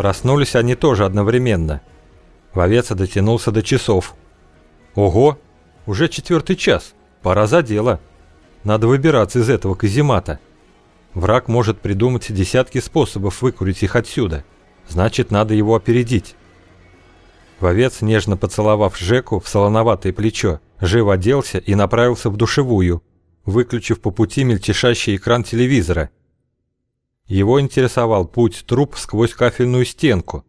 Проснулись они тоже одновременно. Вовец дотянулся до часов. Ого, уже четвертый час, пора за дело. Надо выбираться из этого каземата. Враг может придумать десятки способов выкурить их отсюда. Значит, надо его опередить. Вовец, нежно поцеловав Жеку в солоноватое плечо, живо оделся и направился в душевую, выключив по пути мельтешащий экран телевизора. Его интересовал путь труп сквозь кафельную стенку.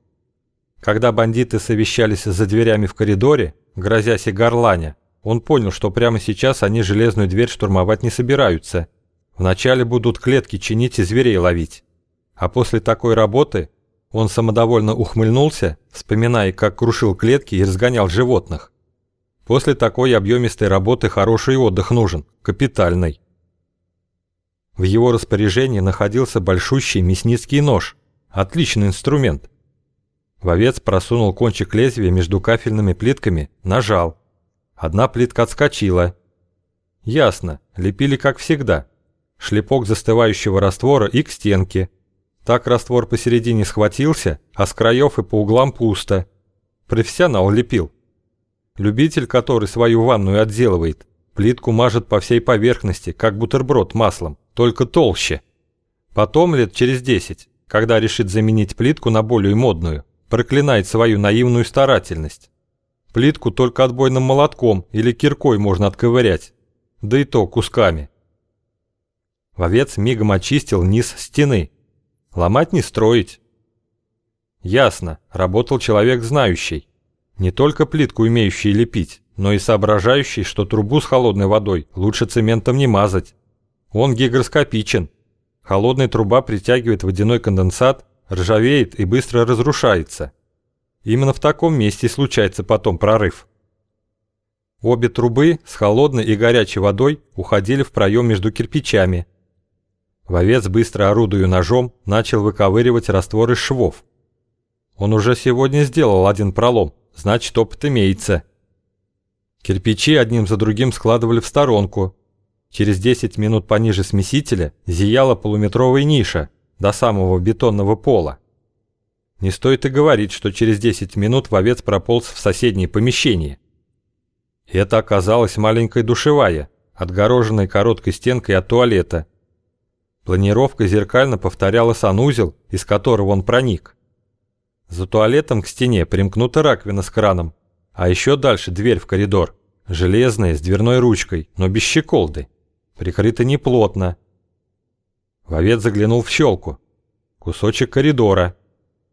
Когда бандиты совещались за дверями в коридоре, грозясь и горланя, он понял, что прямо сейчас они железную дверь штурмовать не собираются. Вначале будут клетки чинить и зверей ловить. А после такой работы он самодовольно ухмыльнулся, вспоминая, как крушил клетки и разгонял животных. После такой объемистой работы хороший отдых нужен, капитальный. В его распоряжении находился большущий мясницкий нож, отличный инструмент. Вовец просунул кончик лезвия между кафельными плитками, нажал. Одна плитка отскочила. Ясно, лепили как всегда. Шлепок застывающего раствора и к стенке – так раствор посередине схватился, а с краев и по углам пусто. Профессионал лепил. Любитель, который свою ванную отделывает, плитку мажет по всей поверхности, как бутерброд маслом, только толще. Потом лет через десять, когда решит заменить плитку на более модную, проклинает свою наивную старательность. Плитку только отбойным молотком или киркой можно отковырять, да и то кусками. Вовец мигом очистил низ стены, Ломать не строить. Ясно, работал человек знающий. Не только плитку умеющий лепить, но и соображающий, что трубу с холодной водой лучше цементом не мазать. Он гигроскопичен. Холодная труба притягивает водяной конденсат, ржавеет и быстро разрушается. Именно в таком месте случается потом прорыв. Обе трубы с холодной и горячей водой уходили в проем между кирпичами, Вовец, быстро орудуя ножом, начал выковыривать раствор из швов. Он уже сегодня сделал один пролом, значит опыт имеется. Кирпичи одним за другим складывали в сторонку. Через 10 минут пониже смесителя зияла полуметровая ниша до самого бетонного пола. Не стоит и говорить, что через 10 минут вовец прополз в соседнее помещение. Это оказалась маленькая душевая, отгороженная короткой стенкой от туалета, Планировка зеркально повторяла санузел, из которого он проник. За туалетом к стене примкнута раковина с краном, а еще дальше дверь в коридор, железная, с дверной ручкой, но без щеколды, прикрыта неплотно. Вовец заглянул в щелку. Кусочек коридора.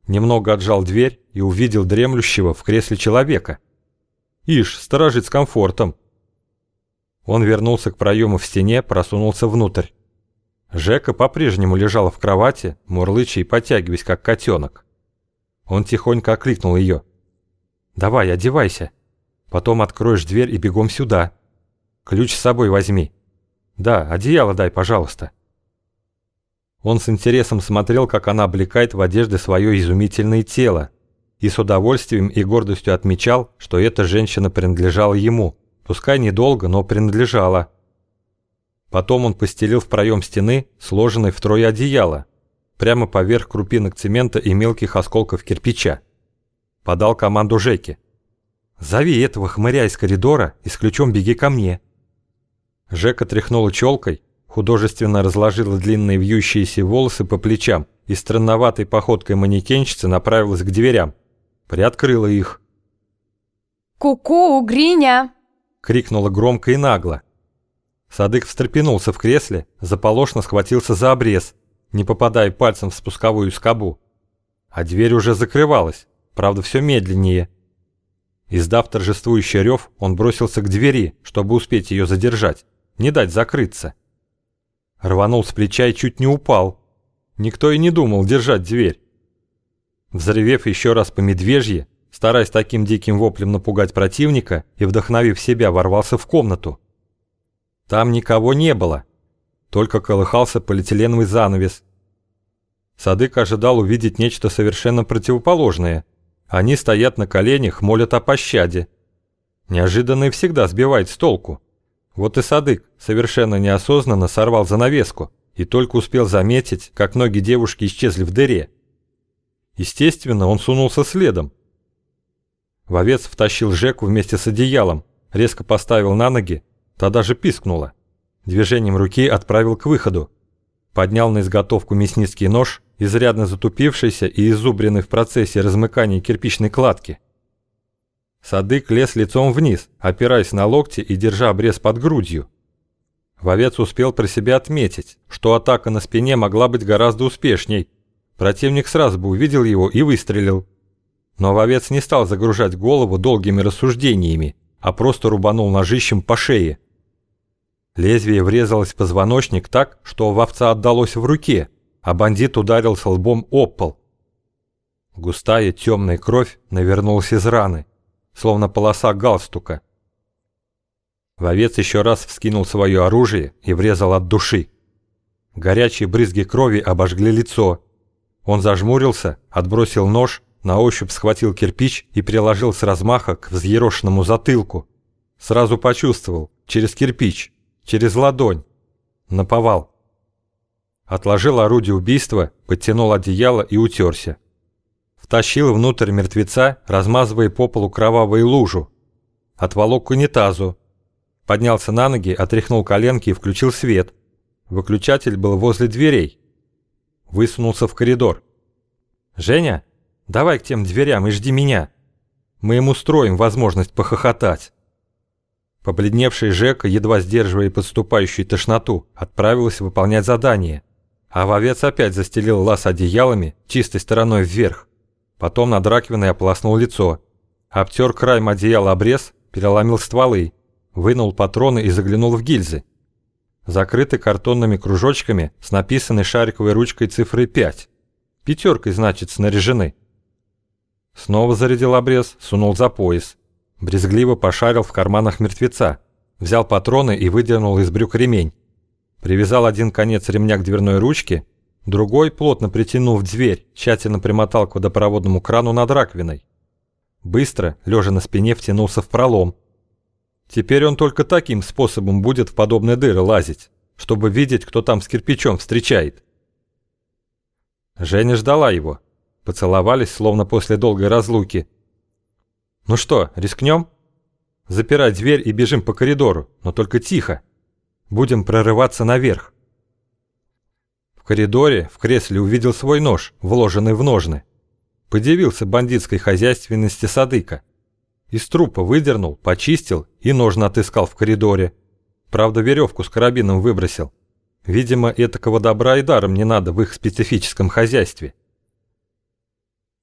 Немного отжал дверь и увидел дремлющего в кресле человека. Ишь, сторожит с комфортом. Он вернулся к проему в стене, просунулся внутрь. Жека по-прежнему лежала в кровати, мурлыча и потягиваясь, как котенок. Он тихонько окликнул ее. «Давай, одевайся. Потом откроешь дверь и бегом сюда. Ключ с собой возьми. Да, одеяло дай, пожалуйста». Он с интересом смотрел, как она облекает в одежды свое изумительное тело, и с удовольствием и гордостью отмечал, что эта женщина принадлежала ему, пускай недолго, но принадлежала. Потом он постелил в проем стены сложенное втрое одеяло, прямо поверх крупинок цемента и мелких осколков кирпича. Подал команду Жеке. «Зови этого хмыря из коридора и с ключом беги ко мне». Жека тряхнула челкой, художественно разложила длинные вьющиеся волосы по плечам и странноватой походкой манекенщицы направилась к дверям. Приоткрыла их. «Ку-ку, Гриня!» — крикнула громко и нагло. Садык встрепенулся в кресле, заполошно схватился за обрез, не попадая пальцем в спусковую скобу. А дверь уже закрывалась, правда все медленнее. Издав торжествующий рев, он бросился к двери, чтобы успеть ее задержать, не дать закрыться. Рванул с плеча и чуть не упал. Никто и не думал держать дверь. Взревев еще раз по медвежье, стараясь таким диким воплем напугать противника и вдохновив себя, ворвался в комнату. Там никого не было, только колыхался полиэтиленовый занавес. Садык ожидал увидеть нечто совершенно противоположное. Они стоят на коленях, молят о пощаде. Неожиданное всегда сбивает с толку. Вот и Садык совершенно неосознанно сорвал занавеску и только успел заметить, как ноги девушки исчезли в дыре. Естественно, он сунулся следом. Вовец втащил Жеку вместе с одеялом, резко поставил на ноги, та даже пискнула. Движением руки отправил к выходу. Поднял на изготовку мясницкий нож, изрядно затупившийся и изубренный в процессе размыкания кирпичной кладки. Садык лез лицом вниз, опираясь на локти и держа обрез под грудью. Вовец успел про себя отметить, что атака на спине могла быть гораздо успешней. Противник сразу бы увидел его и выстрелил. Но вовец не стал загружать голову долгими рассуждениями, а просто рубанул ножищем по шее. Лезвие врезалось в позвоночник так, что вовца отдалось в руке, а бандит ударился лбом об пол. Густая темная кровь навернулась из раны, словно полоса галстука. Вовец еще раз вскинул свое оружие и врезал от души. Горячие брызги крови обожгли лицо. Он зажмурился, отбросил нож, на ощупь схватил кирпич и приложил с размаха к взъерошенному затылку. Сразу почувствовал, через кирпич, через ладонь. Наповал. Отложил орудие убийства, подтянул одеяло и утерся. Втащил внутрь мертвеца, размазывая по полу кровавую лужу. Отволок к унитазу, Поднялся на ноги, отряхнул коленки и включил свет. Выключатель был возле дверей. Высунулся в коридор. «Женя, давай к тем дверям и жди меня. Мы им устроим возможность похохотать». Побледневший Жека, едва сдерживая подступающую тошноту, отправился выполнять задание. А вовец опять застелил лаз одеялами чистой стороной вверх. Потом над раковиной ополоснул лицо. Обтер краем одеяла обрез, переломил стволы вынул патроны и заглянул в гильзы. Закрыты картонными кружочками с написанной шариковой ручкой цифрой 5. Пятеркой, значит, снаряжены. Снова зарядил обрез, сунул за пояс. Брезгливо пошарил в карманах мертвеца. Взял патроны и выдернул из брюк ремень. Привязал один конец ремня к дверной ручке, другой, плотно притянув дверь, тщательно примотал к водопроводному крану над раковиной. Быстро, лежа на спине, втянулся в пролом, Теперь он только таким способом будет в подобные дыры лазить, чтобы видеть, кто там с кирпичом встречает. Женя ждала его. Поцеловались, словно после долгой разлуки. «Ну что, рискнем?» «Запирай дверь и бежим по коридору, но только тихо. Будем прорываться наверх». Коридоре в кресле увидел свой нож, вложенный в ножны. Подивился бандитской хозяйственности Садыка. Из трупа выдернул, почистил и ножны отыскал в коридоре. Правда, веревку с карабином выбросил. Видимо, этакого добра и даром не надо в их специфическом хозяйстве.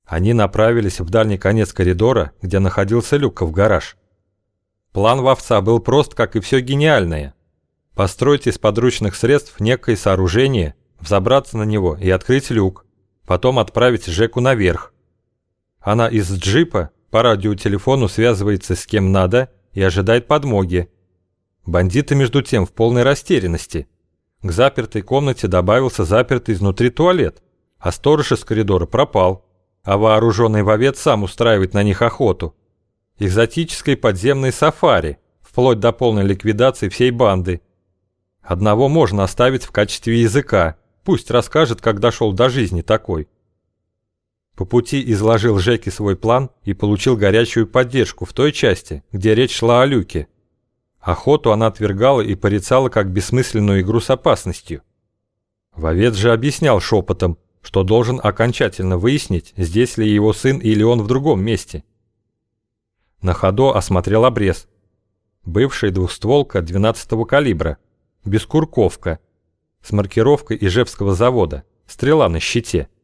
Они направились в дальний конец коридора, где находился люк в гараж. План вовца был прост, как и все гениальное. Построить из подручных средств некое сооружение, взобраться на него и открыть люк, потом отправить Жеку наверх. Она из джипа по радиотелефону связывается с кем надо и ожидает подмоги. Бандиты, между тем, в полной растерянности. К запертой комнате добавился запертый изнутри туалет, а сторож из коридора пропал, а вооруженный вовец сам устраивает на них охоту. Экзотической подземной сафари, вплоть до полной ликвидации всей банды. Одного можно оставить в качестве языка, пусть расскажет, как дошел до жизни такой. По пути изложил Жеке свой план и получил горячую поддержку в той части, где речь шла о люке. Охоту она отвергала и порицала как бессмысленную игру с опасностью. Вовец же объяснял шепотом, что должен окончательно выяснить, здесь ли его сын или он в другом месте. На ходу осмотрел обрез. Бывшая двухстволка 12-го калибра, бескурковка, с маркировкой Ижевского завода, стрела на щите –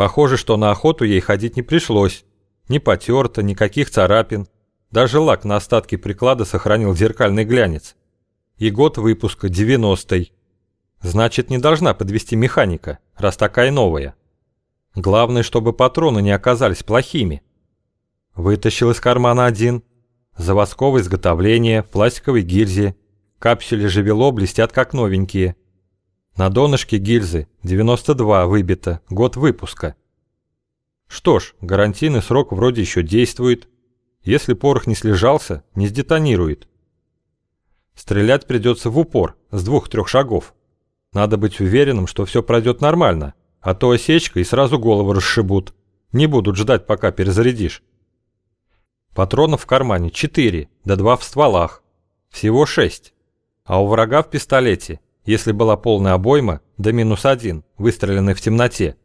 Похоже, что на охоту ей ходить не пришлось. Ни потерто, никаких царапин. Даже лак на остатке приклада сохранил зеркальный глянец. И год выпуска 90-й. Значит, не должна подвести механика, раз такая новая. Главное, чтобы патроны не оказались плохими. Вытащил из кармана один. Заводского изготовления, пластиковой гильзе. Капсюли Живело блестят как новенькие. На донышке гильзы 92 выбито, год выпуска. Что ж, гарантийный срок вроде еще действует. Если порох не слежался, не сдетонирует. Стрелять придется в упор, с двух-трех шагов. Надо быть уверенным, что все пройдет нормально, а то осечка и сразу голову расшибут. Не будут ждать, пока перезарядишь. Патронов в кармане 4, да 2 в стволах. Всего 6. А у врага в пистолете, если была полная обойма, да минус один, выстреленный в темноте,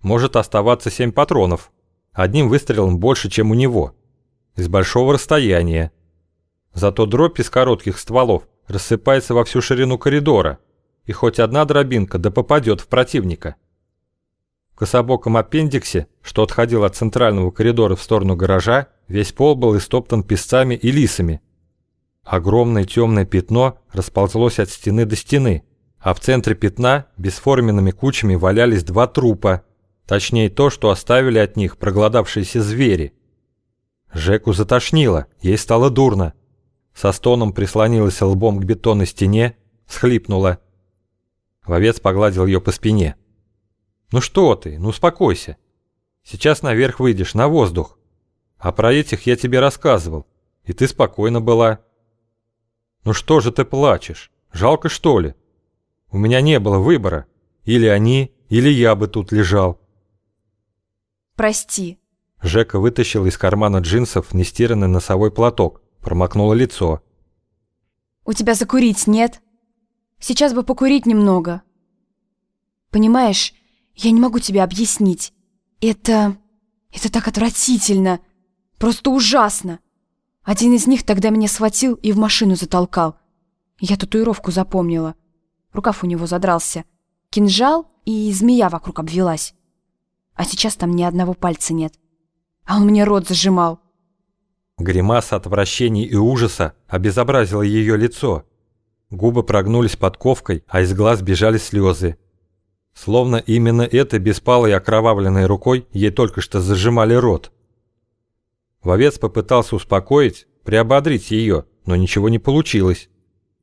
может оставаться 7 патронов. Одним выстрелом больше, чем у него. Из большого расстояния. Зато дробь из коротких стволов рассыпается во всю ширину коридора, и хоть одна дробинка да попадет в противника. В кособоком аппендиксе, что отходил от центрального коридора в сторону гаража, весь пол был истоптан песцами и лисами. Огромное темное пятно расползлось от стены до стены, а в центре пятна бесформенными кучами валялись два трупа, точнее то, что оставили от них проголодавшиеся звери. Жеку затошнило, ей стало дурно. Со стоном прислонилась лбом к бетонной стене, схлипнула. Вовец погладил ее по спине. «Ну что ты, ну успокойся. Сейчас наверх выйдешь, на воздух. А про этих я тебе рассказывал, и ты спокойно была». «Ну что же ты плачешь? Жалко, что ли? У меня не было выбора. Или они, или я бы тут лежал». «Прости». Жека вытащил из кармана джинсов нестиранный носовой платок, промокнула лицо. «У тебя закурить нет? Сейчас бы покурить немного. Понимаешь, я не могу тебе объяснить. Это... это так отвратительно. Просто ужасно. Один из них тогда меня схватил и в машину затолкал. Я татуировку запомнила. Рукав у него задрался. Кинжал и змея вокруг обвелась. А сейчас там ни одного пальца нет. А он мне рот зажимал. Гримаса отвращения и ужаса обезобразила ее лицо. Губы прогнулись под ковкой, а из глаз бежали слезы. Словно именно этой беспалой окровавленной рукой ей только что зажимали рот. Вовец попытался успокоить, приободрить ее, но ничего не получилось.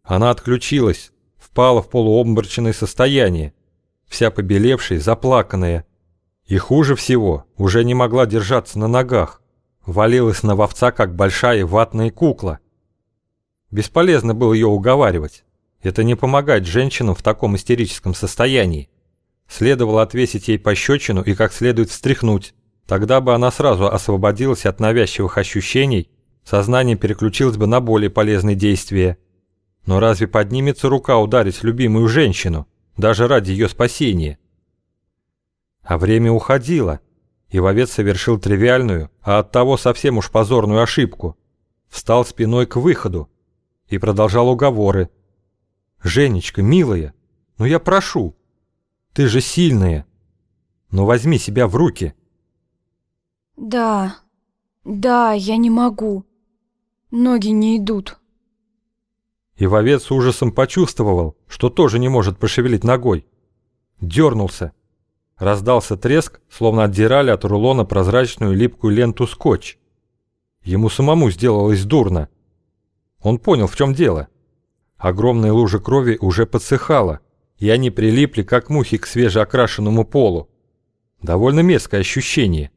Она отключилась, впала в полуобморочное состояние, вся побелевшая, заплаканная. И хуже всего, уже не могла держаться на ногах. Валилась на вовца, как большая ватная кукла. Бесполезно было ее уговаривать. Это не помогает женщинам в таком истерическом состоянии. Следовало отвесить ей пощечину и как следует встряхнуть. Тогда бы она сразу освободилась от навязчивых ощущений, сознание переключилось бы на более полезные действия. Но разве поднимется рука ударить любимую женщину, даже ради ее спасения? А время уходило, и вовец совершил тривиальную, а оттого совсем уж позорную ошибку. Встал спиной к выходу и продолжал уговоры. «Женечка, милая, ну я прошу, ты же сильная, но возьми себя в руки». «Да, да, я не могу. Ноги не идут». И вовец ужасом почувствовал, что тоже не может пошевелить ногой. Дернулся Раздался треск, словно отдирали от рулона прозрачную липкую ленту скотч. Ему самому сделалось дурно. Он понял, в чем дело. Огромная лужа крови уже подсыхала, и они прилипли, как мухи, к свежеокрашенному полу. Довольно мерзкое ощущение.